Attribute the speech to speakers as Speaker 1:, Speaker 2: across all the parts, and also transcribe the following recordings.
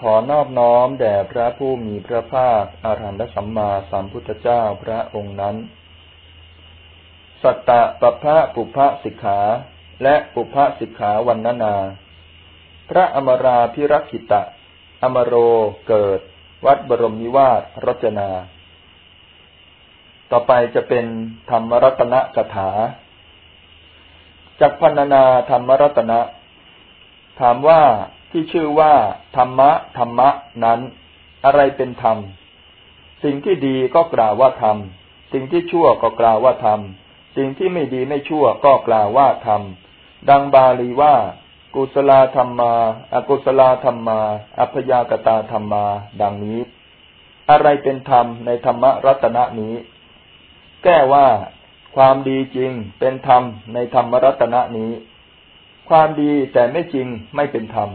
Speaker 1: ขอนอบน้อมแด่พระผู้มีพระภาคอารันตสัมมาสัมพุทธเจ้าพระองค์นั้น สัตตะปะพะปุพะสิกขา และปุพะสิกขาวันนานา พระอมราพิรักิตะ อมโรเกิด วัดบรมนิวาสรจนา ต่อไปจะเป็นธรรมรัตนกถาจากพันนาธรรมรัตนะ ถามว่า ที่ชื่อว่า ธรรมะธรรมะนั้น อะไรเป็นธรรม สิ่งที่ดีก็กล่าวว่าธรรม สิ่งที่ชั่วก็กล่าวว่าธรรม สิ่งที่ไม่ดีไม่ชั่วก็กล่าวว่าธรรม ดังบาลีว่า กุศลธรรมมาอกุศลธรรมมา อัพยากตาธรรมมา ดังนี้ อะไรเป็นธรรมในธรรมรัตนะนี้ แก้ว่า ความดีจริงเป็นธรรมในธรรมรัตนะนี้ความดีแต่ไม่จริงไม่เป็นธรรม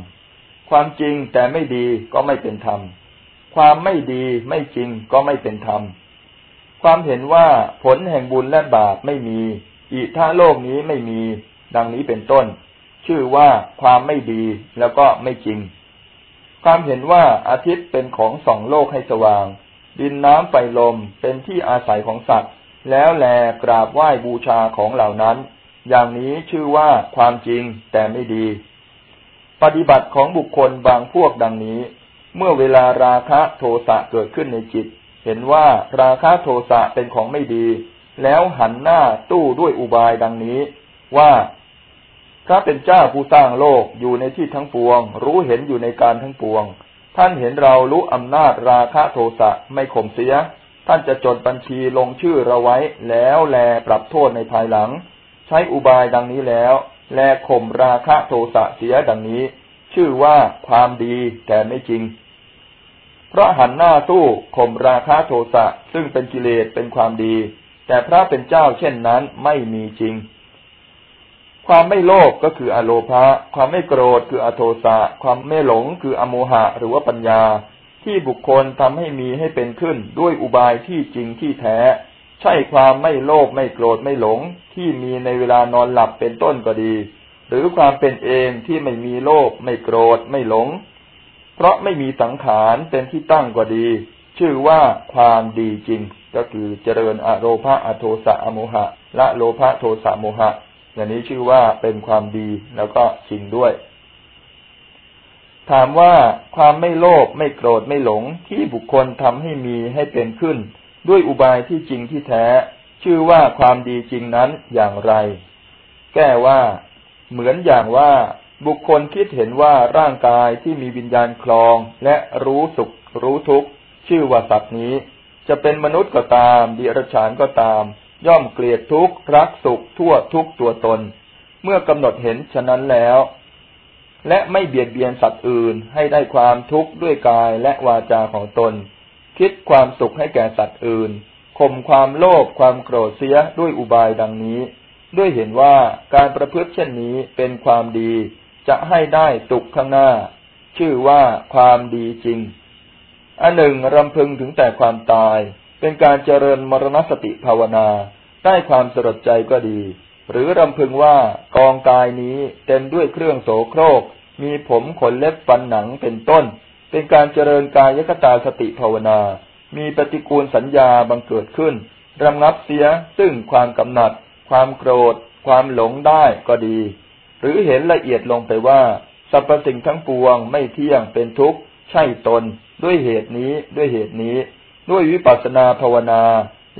Speaker 1: ความจริงแต่ไม่ดีก็ไม่เป็นธรรม ความไม่ดีไม่จริงก็ไม่เป็นธรรม ความเห็นว่าผลแห่งบุญและบาปไม่มีอีท่าโลกนี้ไม่มี ดังนี้เป็นต้น ชื่อว่าความไม่ดีแล้วก็ไม่จริง ความเห็นว่าอาทิตย์เป็นของสองโลกให้สว่าง ดินน้ำไฟลมเป็นที่อาศัยของสัตว์ แล้วแลกราบไหว้บูชาของเหล่านั้น อย่างนี้ชื่อว่าความจริงแต่ไม่ดี ปฏิบัติของบุคคลบางพวกดังนี้ เมื่อเวลาราคะโทสะเกิดขึ้นในจิต เห็นว่าราคะโทสะเป็นของไม่ดี แล้วหันหน้าตู้ด้วยอุบายดังนี้ ว่าพระเป็นเจ้าผู้สร้างโลกอยู่ในที่ทั้งปวง รู้เห็นอยู่ในการทั้งปวง ท่านเห็นเรารู้อำนาจราคะโทสะไม่ข่มเสีย ท่านจะจดบัญชีลงชื่อเราไว้แล้วแลปรับโทษในภายหลัง ใช้อุบายดังนี้แล้ว แลข่มราคะโทสะเสียดังนี้ ชื่อว่าความดีแต่ไม่จริง เพราะหันหน้าสู้ข่มราคะโทสะซึ่งเป็นกิเลสเป็นความดี แต่พระเป็นเจ้าเช่นนั้นไม่มีจริง ความไม่โลภกก็คืออโลภะความไม่โกรธคืออโทสะความไม่หลงคืออโมหะหรือว่าปัญญา ที่บุคคลทำให้มีให้เป็นขึ้นด้วยอุบายที่จริงที่แท้ ใช่ความไม่โลภไม่โกรธไม่หลงที่มีในเวลานอนหลับเป็นต้นก็ดี หรือความเป็นเองที่ไม่มีโลภไม่โกรธไม่หลง เพราะไม่มีสังขารเป็นที่ตั้งก็ดี ชื่อว่าความดีจริง ก็คือเจริญอโลภะอโทสะอโมหะละโลภะโทสะโมหะ อย่างนี้ชื่อว่าเป็นความดีแล้วก็จริงด้วยถามว่าความไม่โลภไม่โกรธไม่หลงที่บุคคลทำให้มีให้เป็นขึ้น ด้วยอุบายที่จริงที่แท้ ชื่อว่าความดีจริงนั้นอย่างไร แก้ว่า เหมือนอย่างว่าบุคคลคิดเห็นว่าร่างกายที่มีวิญญาณคลองและรู้สุข รู้ทุกข์ ชื่อว่าสัตว์นี้ จะเป็นมนุษย์ก็ตามดิรชานก็ตาม ย่อมเกลียดทุกข์ รักสุข ทั่วทุกตัวตน เมื่อกำหนดเห็นฉะนั้นแล้ว และไม่เบียดเบียนสัตว์อื่นให้ได้ความทุกข์ด้วยกายและวาจาของตน คิดความสุขให้แก่สัตว์อื่นข่มความโลภความโกรธเสียด้วยอุบายดังนี้ ด้วยเห็นว่าการประพฤติเช่นนี้เป็นความดีจะให้ได้สุขข้างหน้า ชื่อว่าความดีจริง อันหนึ่งรำพึงถึงแต่ความตาย เป็นการเจริญมรณสติภาวนา ได้ความสลดใจก็ดี หรือรำพึงว่ากองกายนี้เต็มด้วยเครื่องโสโครก มีผมขนเล็บฟันหนังเป็นต้น เป็นการเจริญกายคตาสติภาวนา มีปฏิกูลสัญญาบังเกิดขึ้นระงับเสียซึ่งความกำหนัด ความโกรธ ความหลงได้ก็ดี หรือเห็นละเอียดลงไปว่าสรรพสิ่งทั้งปวงไม่เที่ยงเป็นทุกข์ใช่ตน ด้วยเหตุนี้ด้วยเหตุนี้ ด้วยวิปัสสนาภาวนา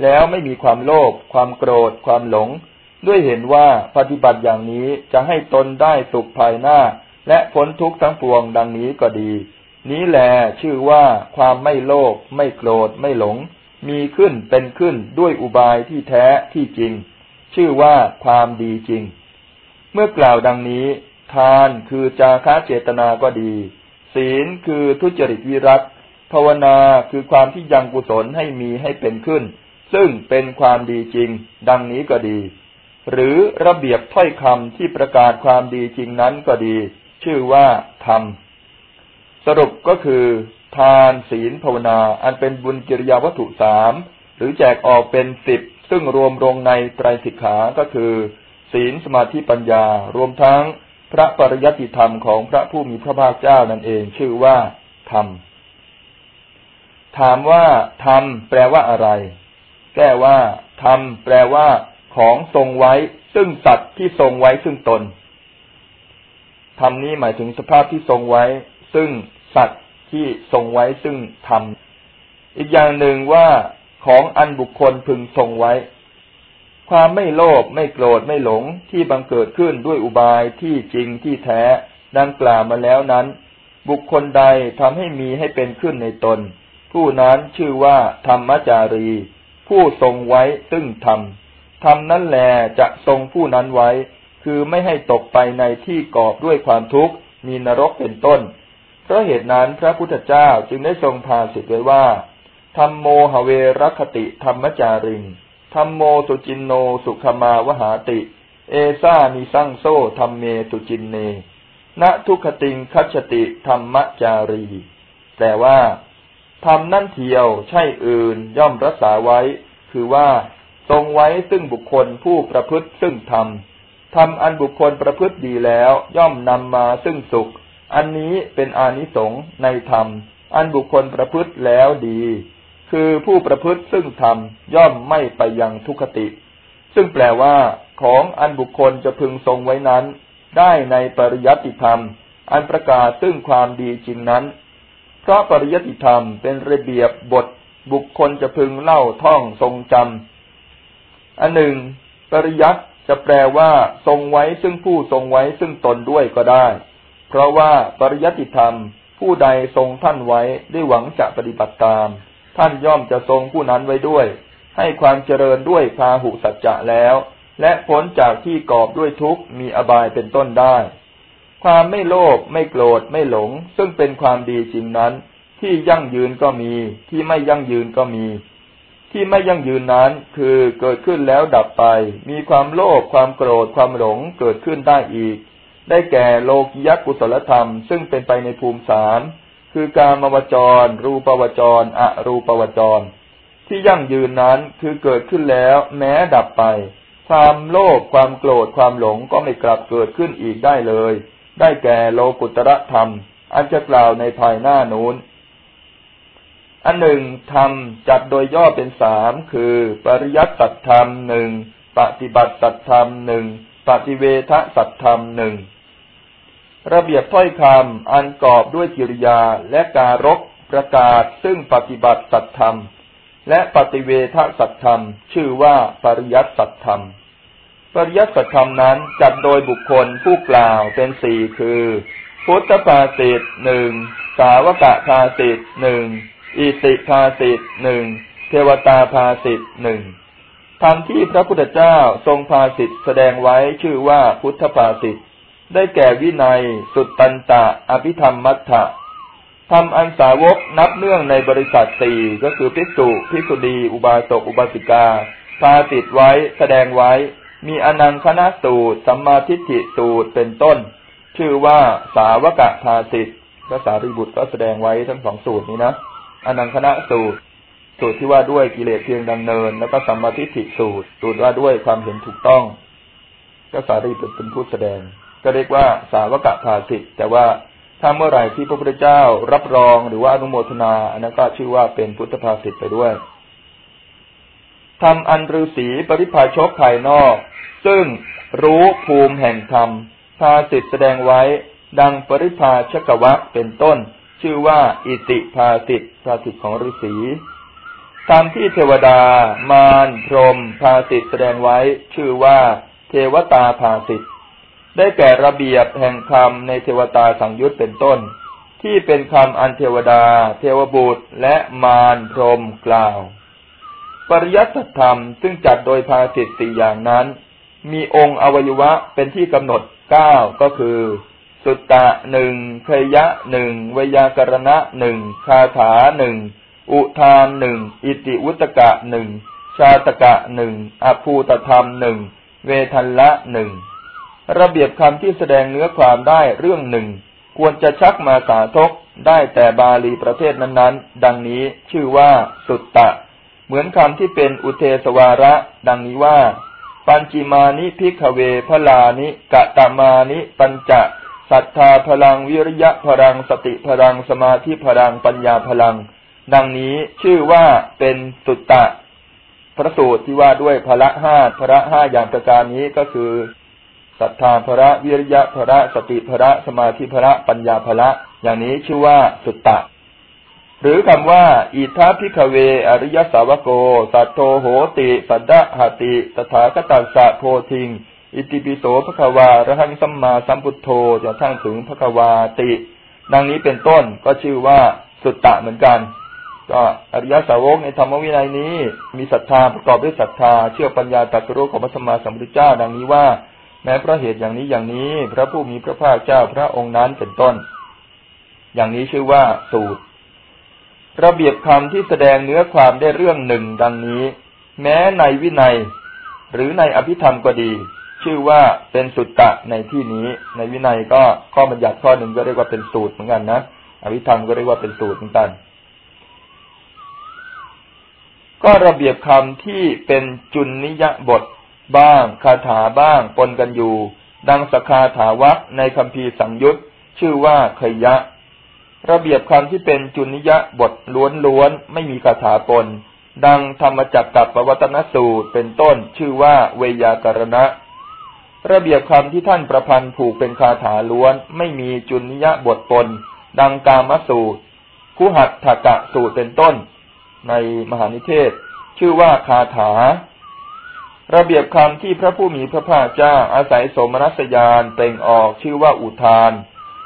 Speaker 1: แล้วไม่มีความโลภความโกรธ ความหลง ด้วยเห็นว่าปฏิบัติอย่างนี้จะให้ตนได้สุขภายหน้า และพ้นทุกข์ทั้งปวงดังนี้ก็ดี นี้แหลชื่อว่าความไม่โลภไม่โกรธไม่หลง มีขึ้นเป็นขึ้นด้วยอุบายที่แท้ที่จริง ชื่อว่าความดีจริง เมื่อกล่าวดังนี้ ทานคือจาคะเจตนาก็ดี ศีลคือทุจริตวิรัตภาวนาคือความที่ยังกุศลให้มีให้เป็นขึ้น ซึ่งเป็นความดีจริง ดังนี้ก็ดี หรือระเบียบถ้อยคำที่ประกาศความดีจริงนั้นก็ดี ชื่อว่าธรรม สรุปก็คือ ทานศีลภาวนา อันเป็นบุญกิริยาวัตถุสามหรือแจกออกเป็นสิบซึ่งรวมลงในไตรสิกขา ก็คือ ศีลสมาธิปัญญา รวมทั้งพระปริยัติธรรมของพระผู้มีพระภาคเจ้านั่นเองชื่อว่าธรรม ถามว่าธรรมแปลว่าอะไร แก้ว่าธรรมแปลว่า ของทรงไว้ ซึ่งสัตว์ที่ทรงไว้ซึ่งตนธรรมนี้หมายถึงสภาพที่ทรงไว้ ซึ่ง สัตว์ที่ทรงไว้ซึ่งธรรม อีกอย่างหนึ่งว่าของอันบุคคลพึงทรงไว้ ความไม่โลภไม่โกรธไม่หลงที่บังเกิดขึ้นด้วยอุบายที่จริงที่แท้ดังกล่าวมาแล้วนั้น บุคคลใดทำให้มีให้เป็นขึ้นในตน ผู้นั้นชื่อว่าธรรมจารี ผู้ทรงไว้ซึ่งธรรมธรรมนั้นแลจะทรงผู้นั้นไว้ คือไม่ให้ตกไปในที่กอบด้วยความทุกข์มีนรกเป็นต้น เพราะเหตุนั้นพระพุทธเจ้าจึงได้ทรงพาสิทธิไว้ว่าธรรมโมหเวรคติธรรมจาริงธรรมโมสุจินโนสุขมาวหาติ เอซานิสังโซธรรมเมสุจินเนณทุคติงคัจติธรรมจารีแต่ว่าธรรมนั่นเทียวใช่อื่นย่อมรักษาไว้ คือว่า ทรงไว้ซึ่งบุคคลผู้ประพฤติซึ่งธรรมธรรมอันบุคคลประพฤติดีแล้ว ย่อมนำมาซึ่งสุข อันนี้เป็นอานิสงส์ในธรรม อันบุคคลประพฤติแล้วดี คือผู้ประพฤติซึ่งธรรมย่อมไม่ไปยังทุคติ ซึ่งแปลว่า ของอันบุคคลจะพึงทรงไว้นั้น ได้ในปริยัติธรรม อันประกาศซึ่งความดีจริงนั้น เพราะปริยัติธรรมเป็นระเบียบบทบุคคลจะพึงเล่าท่องทรงจำอันหนึ่ง ปริยัติจะแปลว่า ทรงไว้ซึ่งผู้ทรงไว้ซึ่งตนด้วยก็ได้ เพราะว่าปริยัติธรรมผู้ใดทรงท่านไว้ได้หวังจะปฏิบัติตาม ท่านย่อมจะทรงผู้นั้นไว้ด้วย ให้ความเจริญด้วยพาหุสัจจะแล้ว และพ้นจากที่กอบด้วยทุกข์มีอบายเป็นต้นได้ ความไม่โลภไม่โกรธไม่หลง ซึ่งเป็นความดีจริงนั้น ที่ยั่งยืนก็มี ที่ไม่ยั่งยืนก็มีที่ไม่ยั่งยืนนั้นคือเกิดขึ้นแล้วดับไป มีความโลภความโกรธความหลงเกิดขึ้นได้อีก ได้แก่โลกิยกุศลธรรม ซึ่งเป็นไปในภูมิสามคือการมวจร รูปวจร อรูปวจร ที่ยั่งยืนนั้นคือเกิดขึ้นแล้ว แม้ดับไป ความโลภความโกรธความหลงก็ไม่กลับเกิดขึ้นอีกได้เลย ได้แก่โลกุตระธรรม อันจะกล่าวในภายหน้านู้น อันหนึ่งธรรมจัดโดยย่อเป็นสามคือ ปริยัติสัตธรรมหนึ่งปฏิบัติสัตธรรมหนึ่งปฏิเวทสัตธรรมหนึ่ง ระเบียบถ้อยคำอันกอบด้วยกิริยาและการกประกาศซึ่งปฏิบัติสัตธรรม และปฏิเวทสัตธรรม ชื่อว่าปริยัติสัตธรรม ปริยัติสัตธรรมนั้นจัดโดยบุคคลผู้กล่าวเป็นสี่คือ พุทธภาสิตหนึ่งสาวกภาสิตหนึ่งอิติภาสิตหนึ่งเทวตาภาสิตหนึ่งธรรมที่พระพุทธเจ้าทรงภาสิตแสดงไว้ชื่อว่าพุทธภาสิต ได้แก่วินัย สุตตันตะ อภิธรรมมัทธะทำอันสาวกนับเนื่องในบริษัทสี่ก็คือพิสุพิสุดีอุบาสกอุบาสิกาพาติดไว้แสดงไว้ มีอนังคณะสูตร สัมมาทิฏฐิสูตรเป็นต้น ชื่อว่าสาวกะพาสิทธ์พระสารีบุตรก็แสดงไว้ทั้งสองสูตรนี้นะอนังคณะสูตร สูตรที่ว่าด้วยกิเลสเพียงดำเนิน แล้วก็สัมมาทิฏฐิสูตร สูตรว่าด้วยความเห็นถูกต้องพระสารีบุตรเป็นผู้แสดง ก็เรียกว่าสาวกภาสิทธ์แต่ว่าถ้าเมื่อไหร่ที่พระพุทธเจ้ารับรองหรือว่าอนุโมทนาอันนั้นก็ชื่อว่าเป็นพุทธภาสิทธ์ไปด้วยทำอันฤษีปริภาชกภายนอก ซึ่งรู้ภูมิแห่งธรรมภาสิทธ์แสดงไว้ ดังปริภาชกวะเป็นต้น ชื่อว่าอิติภาสิทธ์ภาสิทธ์ของฤษีตามที่เทวดา มารพรมภาสิทธ์แสดงไว้ ชื่อว่า เทวตาภาสิทธ์ ได้แก่ระเบียบแห่งคำในเทวตาสังยุตเป็นต้น ที่เป็นคำอันเทวดา เทวบุตรและมารพรมกล่าว ปริยัติธรรมซึ่งจัดโดยภาสิตสี่อย่างนั้น มีองค์อวัยวะเป็นที่กำหนดเก้าก็คือ สุตตะหนึ่งเคยะหนึ่งวยากรณะหนึ่งคาถาหนึ่งอุทานหนึ่งอิติวุตกะหนึ่งชาตกะหนึ่งอภูตธรรมหนึ่งเวทันละหนึ่ง ระเบียบคำที่แสดงเนื้อความได้เรื่องหนึ่ง ควรจะชักมาสาทกได้แต่บาลีประเทศนั้นๆ ดังนี้ชื่อว่าสุตตะ เหมือนคำที่เป็นอุเทสวาระ ดังนี้ว่า ปัญจิมานิ ภิกขะเว พะลานิกะตะมานิ ปัญจะ สัทธาพะลังวิริยะพะลัง สะติพะลัง สะมาธิพะลังปัญญาพะลัง ดังนี้ชื่อว่าเป็นสุตตะ พระสูตรที่ว่าด้วยพละห้าพละห้าอย่างประการนี้ก็คือ ศรัทธาพระวิริยะพระสติพระสมาธิพระปัญญาพระอย่างนี้ชื่อว่าสุตตะ หรือคำว่า อิทัพิกเว อริยสาวโก สัตโตโหติ สัดดะหติสถาคตัสสะโพธิง อิติปิโสภควาระหังสัมมาสัมพุทโธจะทั้งถึงภควาติ ดังนี้เป็นต้นก็ชื่อว่าสุตตะเหมือนกันก็อริยสาวกในธรรมวินัยนี้ มีศรัทธาประกอบด้วยศรัทธาเชื่อปัญญาตรัสรู้ของพระสัมมาสัมพุทธเจ้า ดังนี้ว่า แม้เพราะเหตุอย่างนี้อย่างนี้ พระผู้มีพระภาคเจ้าพระองค์นั้นเป็นต้น อย่างนี้ชื่อว่าสูตร ระเบียบคำที่แสดงเนื้อความได้เรื่องหนึ่งดังนี้ แม้ในวินัย หรือในอภิธรรมก็ดี ชื่อว่าเป็นสุตตะในที่นี้ ในวินัยก็ข้อบัญญัติข้อหนึ่งก็เรียกว่าเป็นสูตรเหมือนกันนะอภิธรรมก็เรียกว่าเป็นสูตรเหมือนกันก็ระเบียบคำที่เป็นจุนนิยบท บ้าง คาถาบ้างปนกันอยู่ ดังสคาถาวักในคำพีสังยุตชื่อว่าขยะ ระเบียบคำที่เป็นจุนิยะบทล้วนๆไม่มีคาถาปน ดังธรรมจักกับปวัตนสูตรเป็นต้นชื่อว่าเวยากรณะ ระเบียบคำที่ท่านประพันธ์ผูกเป็นคาถาล้วน ไม่มีจุนิยะบทปน ดังกามสูตรคุหัตถกะสูตรเป็นต้น ในมหานิเทศ ชื่อว่าคาถา ระเบียบคำที่พระผู้มีพระภาคเจ้าอาศัยสมนัสยานเปล่งออกชื่อว่าอุทาน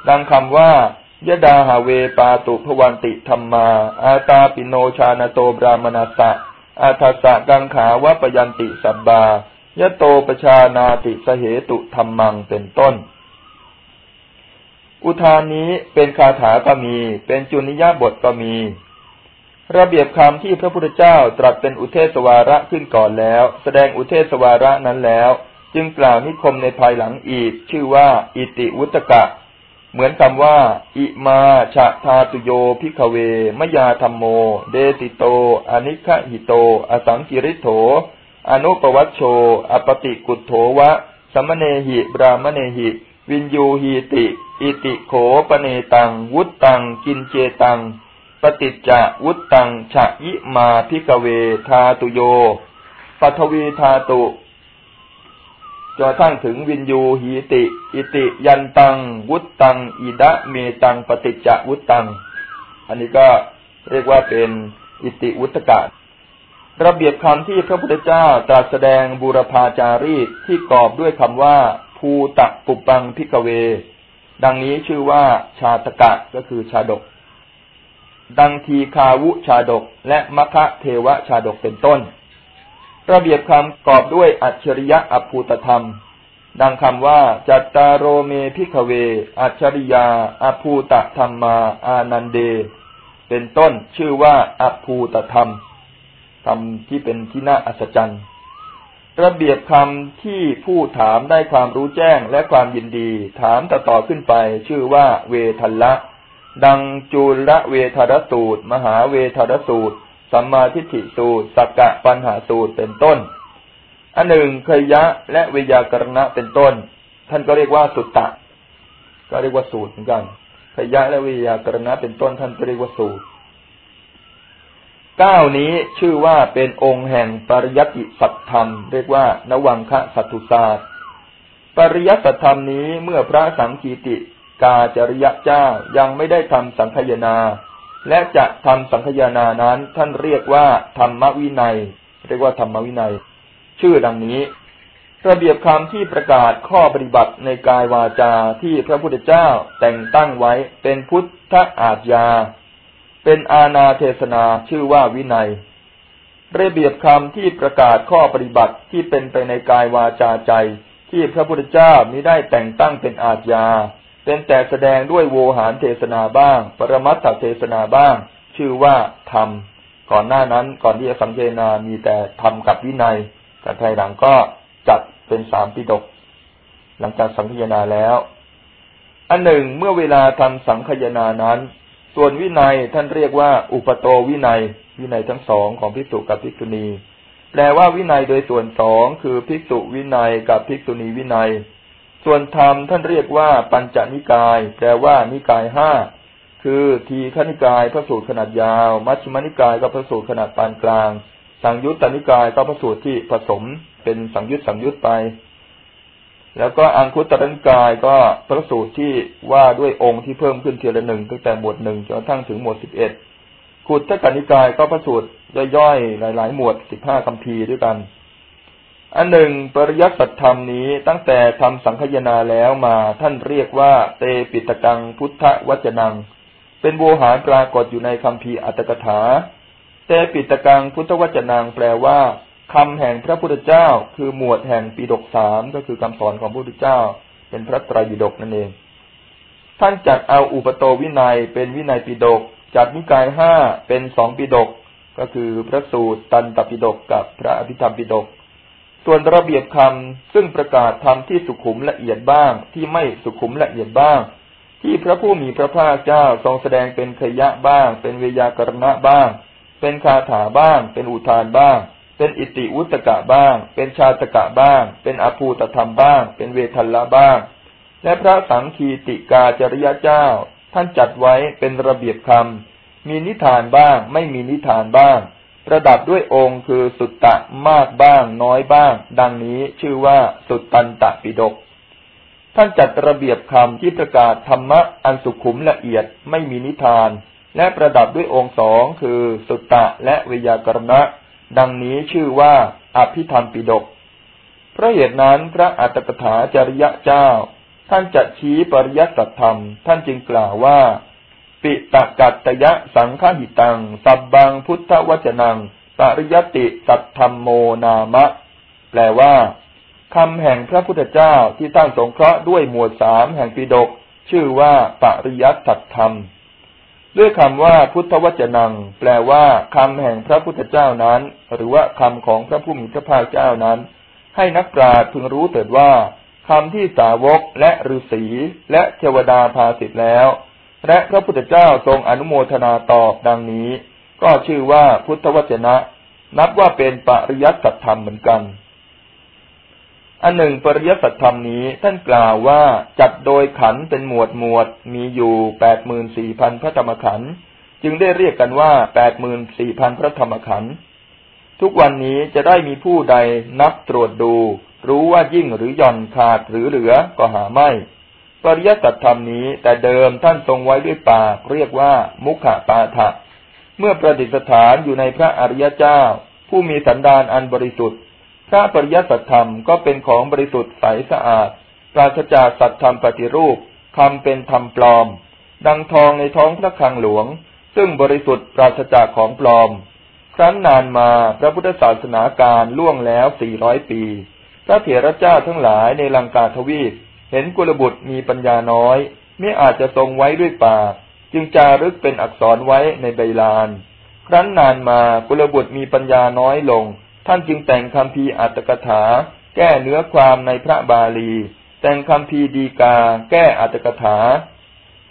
Speaker 1: ดังคำว่ายดาหาเวปาตุพวันติธรรมา อาตาปิโนชาณโตบรามนาสะอาทัสสะกังขาวะปยันติสับบายะโตปชานาติสเหตุธรรมังเป็นต้น อุทานนี้เป็นคาถาก็มี เป็นจุณณิยบทก็มี ระเบียบคำที่พระพุทธเจ้าตรัสเป็นอุเทศวาระขึ้นก่อนแล้ว แสดงอุเทศวาระนั้นแล้ว จึงกล่าวนิคมในภายหลังอีก ชื่อว่า อิติวุตกะ เหมือนคำว่า อิมา ฉ ธาตุโย ภิกขเว มยาธัมโม เทสิโต อนิคคหิโต อสังกิลิฏโฐ อนุปวัชโช อัปปฏิกุฏโฐ สมเณหิ พราหมเณหิ วินยูหีติ อิติโขปเนตัง วุตตัง กินเจตัง ปฏิจจวุตตังฉะยิมาพิกเวทาตุโยปัทวีทาตุจนทั้งถึงวินยูหีติ อิติยันตัง วุตตัง อิดะเมตัง ปฏิจจวุตตัง อันนี้ก็เรียกว่าเป็นอิติวุตกะระเบียบคำที่พระพุทธเจ้าตรัสแสดงบูรพาจารีตที่กอปรด้วยคำว่า ภูตปุพพัง ภิกขเว ดังนี้ชื่อว่าชาตกะก็คือชาดก ดังทีฆาวุชาดกและมฆเทวชาดกเป็นต้น ระเบียบคำกอปรด้วยอัจฉริยอัพภูตธรรม ดังคำว่า จัตตาโรเม ภิกขเว อัจฉริยา อัพภูตธัมมาอานันเท เป็นต้นชื่อว่าอัพภูตธรรมคำที่เป็นที่น่าอัศจรรย์ระเบียบคำที่ผู้ถามได้ความรู้แจ้งและความยินดี ถามต่อต่อขึ้นไป ชื่อว่าเวทัลละ ดังจูลเวทารสูตร มหาเวทารสูตร สัมมาทิฏฐิสูตร สักกะปัญหาสูตรเป็นต้น อันหนึ่งเคยยะและเวยากรณะเป็นต้น ท่านก็เรียกว่าสุตตะ ก็เรียกว่าสูตรเหมือนกันเคยยะและเวยากรณะเป็นต้นท่านก็เรียกว่าสูตรเก้านี้ชื่อว่าเป็นองค์แห่งปริยัติสัตธรรม เรียกว่านวังคะสัตุศาสตร์ ปริยัติธรรมนี้เมื่อพระสังคีติ กาจริยะเจ้ายังไม่ได้ทำสังคยนา และจะทำสังคยนานั้นท่านเรียกว่าธรรมวินัย เรียกว่าธรรมวินัย ชื่อดังนี้ ระเบียบคำที่ประกาศข้อปฏิบัติในกายวาจาที่พระพุทธเจ้าแต่งตั้งไว้เป็นพุทธอาจยา เป็นอาณาเทศนาชื่อว่าวินัยระเบียบคำที่ประกาศข้อปฏิบัติที่เป็นไปในกายวาจาใจ ที่พระพุทธเจ้ามิได้แต่งตั้งเป็นอาจยา เป็นแต่แสดงด้วยโวหารเทศนาบ้าง ปรมัตถเทศนาบ้าง ชื่อว่าธรรม ก่อนหน้านั้นก่อนที่จะสังเกนามีแต่ธรรมกับวินัย แต่ภายหลังก็จัดเป็นสามปิฎกหลังจากสังเกนาแล้ว อันหนึ่งเมื่อเวลาทำสังคยนานั้น ส่วนวินัยท่านเรียกว่า อุปโตวินัย วินัยทั้งสองของภิกษุกับภิกษุณี แปลว่าวินัยโดยส่วนสองคือภิกษุวินัยกับภิกษุณีวินัย ส่วนธรรมท่านเรียกว่าปัญจนิกาย แปลว่านิกายห้าคือทีฆนิกายพระสูตรขนาดยาว มัชฌิมนิกายก็พระสูตรขนาดปานกลาง สังยุตตนิกายก็พระสูตรที่ผสมเป็นสังยุตสังยุตไป แล้วก็อังคุตตรนิกายก็พระสูตรที่ว่าด้วยองค์ที่เพิ่มขึ้นเทีละหนึ่งตั้งแต่หมวดหนึ่งจนกระทั่งถึงหมวดสิบเอ็ดขุดทกนิกายก็พระสูตรย่อยๆหลาย ๆ หมวดสิบห้าคำพีด้วยกัน อันหนึ่งปริยัติสัตธรรมนี้ตั้งแต่ทำสังคยนาแล้วมาท่านเรียกว่า เตปิตกังพุทธวจนัง เป็นโวหารปรากฏอยู่ในคำพีอัตถกถา เตปิตกังพุทธวจนังแปลว่าคำแห่งพระพุทธเจ้า คือหมวดแห่งปีดกสามก็คือคำสอนของพระพุทธเจ้า เป็นพระไตรปิฎกนั่นเอง ท่านจัดเอาอุปโตวินัยเป็นวินัยปิฎกจัดนิกายห้าเป็นสองปิฎกก็คือพระสูตรตันตปิฎกกับพระอภิธรรมปิฎก ส่วนระเบียบคำซึ่งประกาศธรรมที่สุขุมละเอียดบ้าง ที่ไม่สุขุมละเอียดบ้าง ที่พระผู้มีพระภาคเจ้าทรงแสดงเป็นขยะบ้าง เป็นเวยากรณะบ้าง เป็นคาถาบ้าง เป็นอุทานบ้าง เป็นอิติวุตกะบ้าง เป็นชาตกะบ้าง เป็นอภูตธรรมบ้าง เป็นเวทัลละบ้าง และพระสังคีติกาจริยเจ้า ท่านจัดไว้เป็นระเบียบคำมีนิทานบ้าง ไม่มีนิทานบ้าง ระดับด้วยองค์คือสุตตะมากบ้าง น้อยบ้าง ดังนี้ชื่อว่าสุตตันตปิฎกท่านจัดระเบียบคำที่ประกาศธรรมะอันสุขุมละเอียดไม่มีนิทาน และประดับด้วยองค์สองคือสุตตะและวิยากรณะ ดังนี้ชื่อว่าอภิธรรมปิฎกเพราะเหตุนั้นพระอัตถกถาจริยะเจ้า ท่านจะชี้ปริยัติธรรม ท่านจึงกล่าวว่า ปิตกัตตยะสังฆหิตัง สับบังพุทธวจนัง ปริยติสัตธรรมโมนามะ แปลว่าคำแห่งพระพุทธเจ้าที่ตั้งสงเคราะห์ด้วยหมวดสามแห่งปิฎกชื่อว่าปริยัติสัตธรรม ด้วยคำว่าพุทธวจนัง แปลว่าคำแห่งพระพุทธเจ้านั้น หรือว่าคำของพระผู้มีพระภาคเจ้านั้น ให้นักปราชญ์พึงรู้เถิดว่าคำที่สาวกและฤาษีและเทวดาพาสิทธ์แล้ว และพระพุทธเจ้าทรงอนุโมทนาตอบดังนี้ ก็ชื่อว่าพุทธวจนะ นับว่าเป็นปริยัติสัตธรรมเหมือนกัน อันหนึ่งปริยัติสัตธรรมนี้ท่านกล่าวว่าจัดโดยขันเป็นหมวดหมวดมีอยู่แปดหมื่นสี่พันพระธรรมขันธ์จึงได้เรียกกันว่าแปดหมื่นสี่พันพระธรรมขันธ์ทุกวันนี้จะได้มีผู้ใดนับตรวจดู รู้ว่ายิ่งหรือหย่อนขาดหรือเหลือก็หาไม่ ปริยัติธรรมนี้ แต่เดิมท่านทรงไว้ด้วยปากเรียกว่ามุขปาฐะเมื่อประดิษฐานอยู่ในพระอริยเจ้า ผู้มีสันดานอันบริสุทธิ์ พระปริยัติธรรมก็เป็นของบริสุทธิ์ใสสะอาด ปราศจากสัตธรรมปฏิรูปคำเป็นธรรมปลอม ดังทองในท้องพระคลังหลวง ซึ่งบริสุทธิ์ปราศจากของปลอม ครั้นนานมาพระพุทธศาสนาการล่วงแล้วสี่ร้อยปี พระเถระเจ้าทั้งหลายในลังกาทวีป เห็นกุลบุตรมีปัญญาน้อย ไม่อาจจะทรงไว้ด้วยปาก จึงจารึกเป็นอักษรไว้ในใบลาน ครั้นนานมากุลบุตรมีปัญญาน้อยลง ท่านจึงแต่งคำพีอัตถกถา แก้เนื้อความในพระบาลี แต่งคำพีดีกา แก้อัตถกถา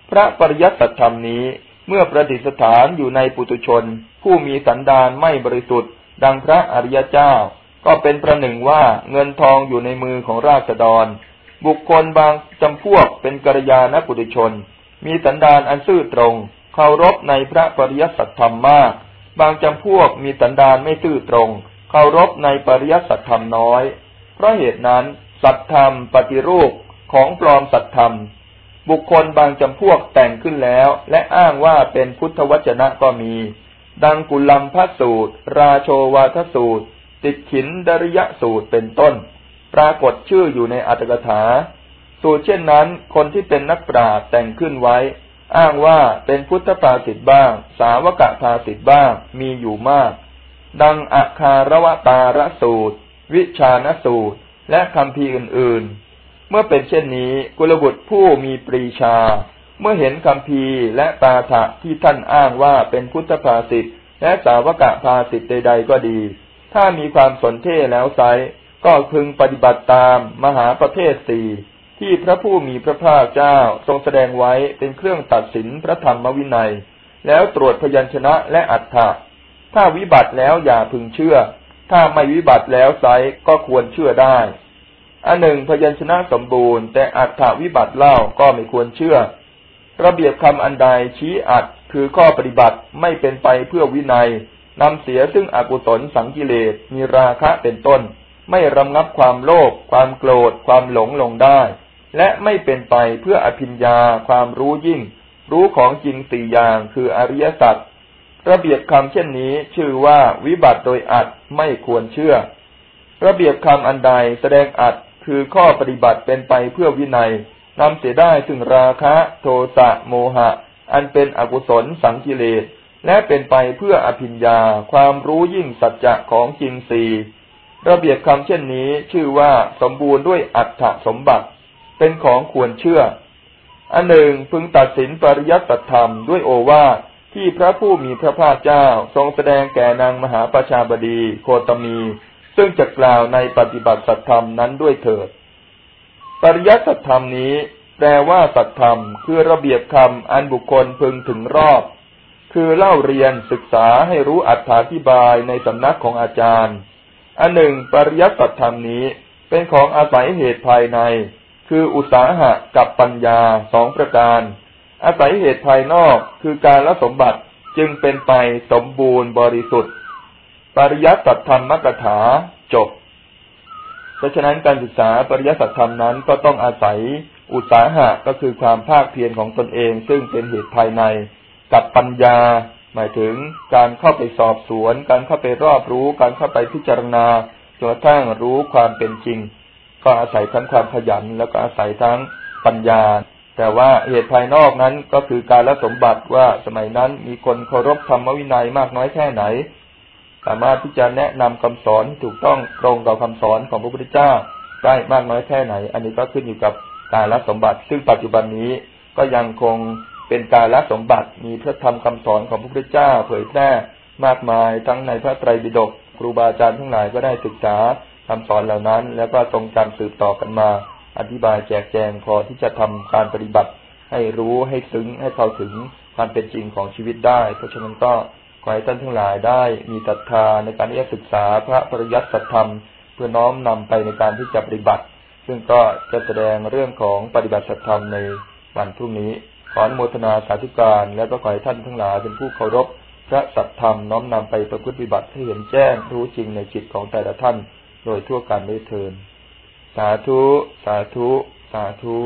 Speaker 1: พระปริยัติธรรมนี้เมื่อประดิษฐานอยู่ในปุตุชน ผู้มีสันดานไม่บริสุทธิ์ ดังพระอริยเจ้า ก็เป็นประหนึ่งว่าเงินทองอยู่ในมือของราษฎร บุคคลบางจำพวกเป็นกัลยาณปุถุชน มีสันดานอันซื่อตรงเคารพในพระปริยัติธรรมมาก บางจำพวกมีสันดานไม่ซื่อตรงเคารพในปริยัติธรรมน้อย เพราะเหตุนั้นสัตธรรมปฏิรูปของปลอมสัตธรรม บุคคลบางจำพวกแต่งขึ้นแล้ว และอ้างว่าเป็นพุทธวจนะก็มี ดังกุลัมพสูตร ราโชวาทสูตร ติดขินดริยสูตรเป็นต้น ปรากฏชื่ออยู่ในอัตถกถา สูตรเช่นนั้น คนที่เป็นนักปราชญ์แต่งขึ้นไว้ อ้างว่าเป็นพุทธภาสิทธ์บ้าง สาวกะภาสิทธ์บ้าง มีอยู่มาก ดังอาคารวตารสูตร วิชานสูตร และคำพีอื่นๆ เมื่อเป็นเช่นนี้กุลบุตรผู้มีปรีชา เมื่อเห็นคำพีและตาถะที่ท่านอ้างว่าเป็นพุทธภาสิทธ์และสาวกะภาสิทธ์ใด ๆ ก็ดี ถ้ามีความสนเท่แล้วไซ ก็พึงปฏิบัติตามมหาประเภทสี่ที่พระผู้มีพระภาคเจ้าทรงแสดงไว้เป็นเครื่องตัดสินพระธรรมวินัย แล้วตรวจพยัญชนะและอัฏฐะถ้าวิบัติแล้วอย่าพึงเชื่อ ถ้าไม่วิบัติแล้วไซก็ควรเชื่อได้อันหนึ่งพยัญชนะสมบูรณ์แต่อัตถวิบัติเล่าก็ไม่ควรเชื่อ ระเบียบคำอันใดชี้อัดคือข้อปฏิบัติไม่เป็นไปเพื่อวินัยนำเสียซึ่งอกุศลสังกิเลสมีราคะเป็นต้น ไม่รำงับความโลภความโกรธ ความหลงลงได้ และไม่เป็นไปเพื่ออภิญญา ความรู้ยิ่ง รู้ของจริงสี่อย่างคืออริยสัจระเบียบคำเช่นนี้ชื่อว่าวิบัติโดยอัดไม่ควรเชื่อ ระเบียบคำอันใดแสดงอัดคือข้อปฏิบัติเป็นไปเพื่อวินัยนำเสียได้ถึงราคะ โทสะโมหะ อันเป็นอกุศลสังกิเลสและเป็นไปเพื่ออภิญญา ความรู้ยิ่งสัจจะของจริงสี่ ระเบียบคำเช่นนี้ชื่อว่าสมบูรณ์ด้วยอัตถสมบัติ เป็นของควรเชื่อ อันหนึ่งพึงตัดสินปริยัติธรรมด้วยโอวาทที่พระผู้มีพระภาคเจ้าทรงแสดงแก่นางมหาประชาบดีโคตมี ซึ่งจะกล่าวในปฏิบัติสัตธรรมนั้นด้วยเถิด ปริยัติสัตธรรมนี้แปลว่าสัตธรรม คือระเบียบคำอันบุคคลพึงถึงรอบ คือเล่าเรียนศึกษาให้รู้อัธาธิบายในสำนักของอาจารย์ อันหนึ่งปริยัติธรรมนี้เป็นของอาศัยเหตุภายใน คืออุตสาหะกับปัญญาสองประการ อาศัยเหตุภายนอกคือการละสมบัติจึงเป็นไปสมบูรณ์บริสุทธิ์ ปริยัติธรรมมกถาจบ เพราะฉะนั้นการศึกษาปริยัติธรรมนั้นก็ต้องอาศัยอุตสาหะก็คือความภาคเพียรของตนเอง ซึ่งเป็นเหตุภายใน กับปัญญา หมายถึงการเข้าไปสอบสวน การเข้าไปรอบรู้ การเข้าไปพิจารณาจนกระทั่งรู้ความเป็นจริง ก็อาศัยทั้งความขยันแล้วก็อาศัยทั้งปัญญา แต่ว่าเหตุภายนอกนั้นก็คือการละสมบัติว่าสมัยนั้นมีคนเคารพธรรมวินัยมากน้อยแค่ไหน สามารถที่จะแนะนำคำสอนถูกต้องตรงกับคำสอนของพระพุทธเจ้าได้มากน้อยแค่ไหน อันนี้ก็ขึ้นอยู่กับการละสมบัติ ซึ่งปัจจุบันนี้ก็ยังคง เป็นการลสมบัติมีพระธรรมคำสอนของพระพุทธเจ้าเผยแพร่มากมายทั้งในพระไตรปิฎกครูบาอาจารย์ทั้งหลายก็ได้ศึกษาคำสอนเหล่านั้น แล้วก็ทรงจำสืบต่อกันมา อธิบายแจกแจงพอที่จะทำการปฏิบัติ ให้รู้ให้ซึ้งให้เข้าถึงความเป็นจริงของชีวิตได้ เพราะฉะนั้นก็ขอให้ท่านทั้งหลายได้มีศรัทธาในการที่จะศึกษาพระปริยัติสัจธรรม เพื่อน้อมนำไปในการที่จะปฏิบัติ ซึ่งก็จะแสดงเรื่องของปฏิบัติสัจธรรมในวันพรุ่งนี้ ขออนุโมทนาสาธุการ และก็ขอให้ท่านทั้งหลายเป็นผู้เคารพพระสัทธรรมน้อมนำไปประพฤติปฏิบัติให้เห็นแจ้งรู้จริงในจิตของแต่ละท่าน โดยทั่วกันได้เทิน สาธุ สาธุ สาธุ